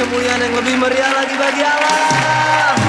kemuliaan yang lebih meriah lagi bagi Allah.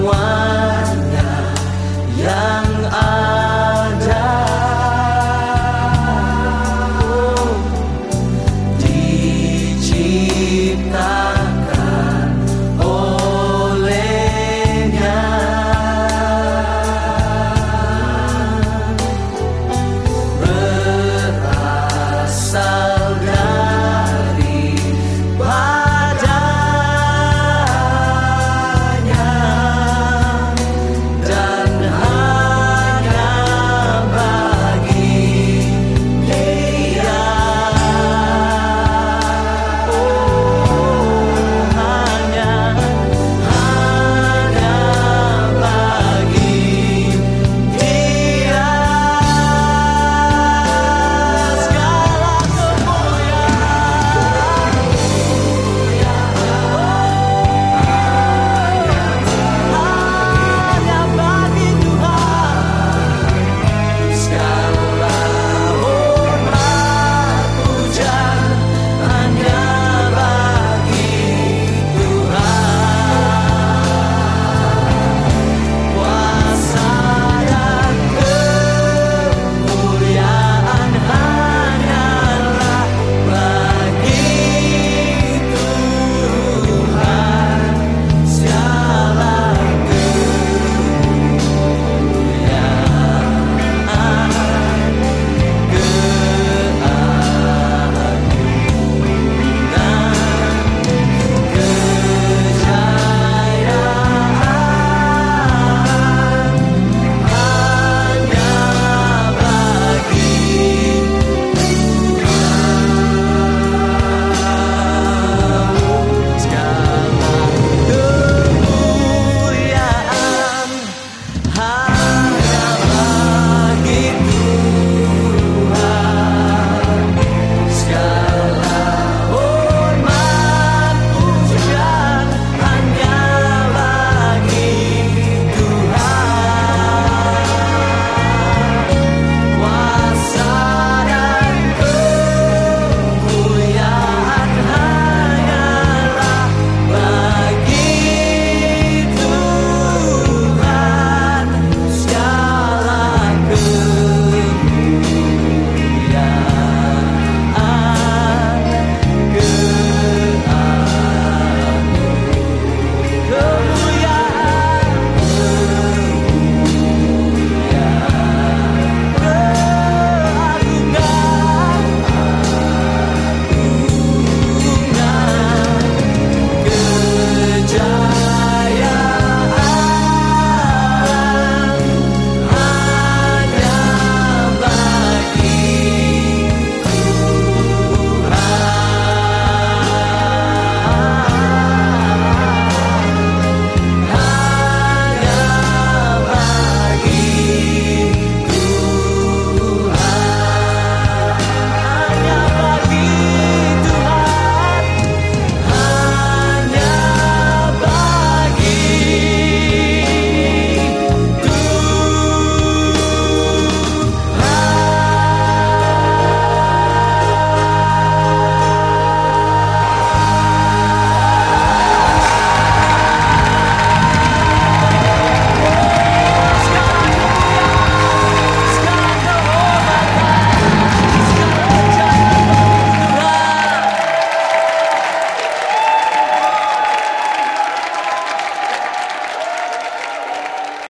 moi.